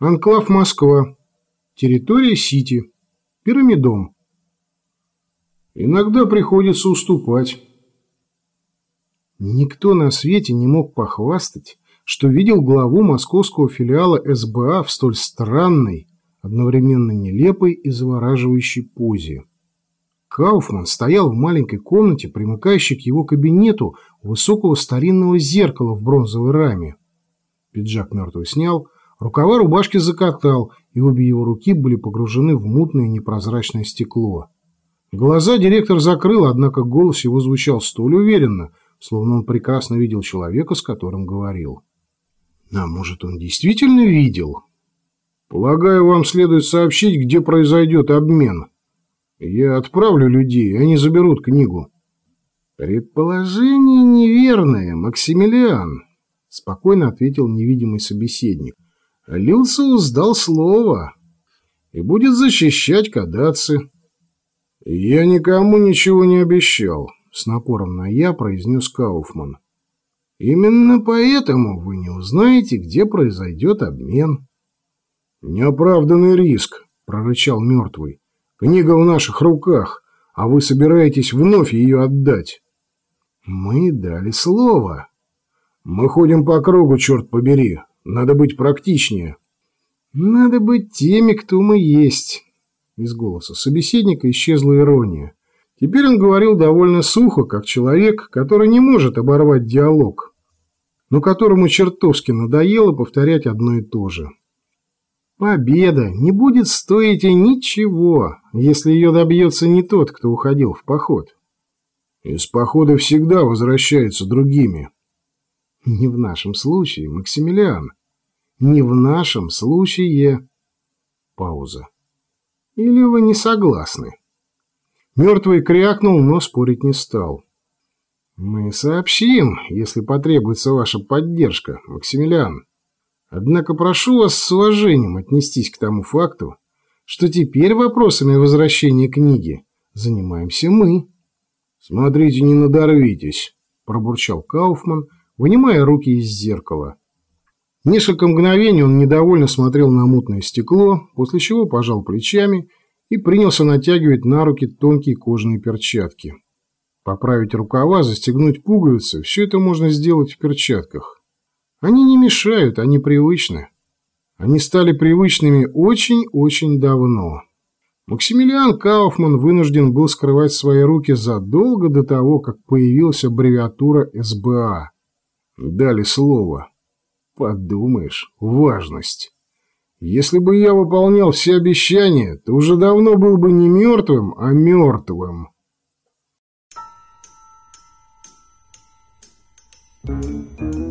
Анклав Москва. Территория Сити. Пирамидом. Иногда приходится уступать. Никто на свете не мог похвастать, что видел главу московского филиала СБА в столь странной, одновременно нелепой и завораживающей позе. Кауфман стоял в маленькой комнате, примыкающей к его кабинету, высокого старинного зеркала в бронзовой раме. Пиджак мертвый снял, рукава рубашки закатал, и обе его руки были погружены в мутное непрозрачное стекло. Глаза директор закрыл, однако голос его звучал столь уверенно, словно он прекрасно видел человека, с которым говорил. А может, он действительно видел? Полагаю, вам следует сообщить, где произойдет обмен. Я отправлю людей, они заберут книгу. Предположение неверное, Максимилиан, спокойно ответил невидимый собеседник. Люциус дал слово и будет защищать кадаци. Я никому ничего не обещал, с напором на «я» произнес Кауфман. Именно поэтому вы не узнаете, где произойдет обмен. Неоправданный риск, прорычал мертвый. Книга в наших руках, а вы собираетесь вновь ее отдать. Мы дали слово. Мы ходим по кругу, черт побери. Надо быть практичнее. Надо быть теми, кто мы есть. Из голоса собеседника исчезла ирония. Теперь он говорил довольно сухо, как человек, который не может оборвать диалог, но которому чертовски надоело повторять одно и то же. Победа не будет стоить и ничего, если ее добьется не тот, кто уходил в поход. Из похода всегда возвращаются другими. Не в нашем случае, Максимилиан. Не в нашем случае. Пауза. Или вы не согласны? Мертвый крякнул, но спорить не стал. Мы сообщим, если потребуется ваша поддержка, Максимилиан. Однако прошу вас с уважением отнестись к тому факту, что теперь вопросами возвращения книги занимаемся мы. Смотрите, не надорвитесь, пробурчал Кауфман, вынимая руки из зеркала. Несколько мгновений он недовольно смотрел на мутное стекло, после чего пожал плечами и принялся натягивать на руки тонкие кожаные перчатки. Поправить рукава, застегнуть пуговицы – все это можно сделать в перчатках. Они не мешают, они привычны. Они стали привычными очень-очень давно. Максимилиан Кауфман вынужден был скрывать свои руки задолго до того, как появилась аббревиатура СБА. Дали слово. Подумаешь, важность. Если бы я выполнял все обещания, то уже давно был бы не мертвым, а мертвым. Thank you.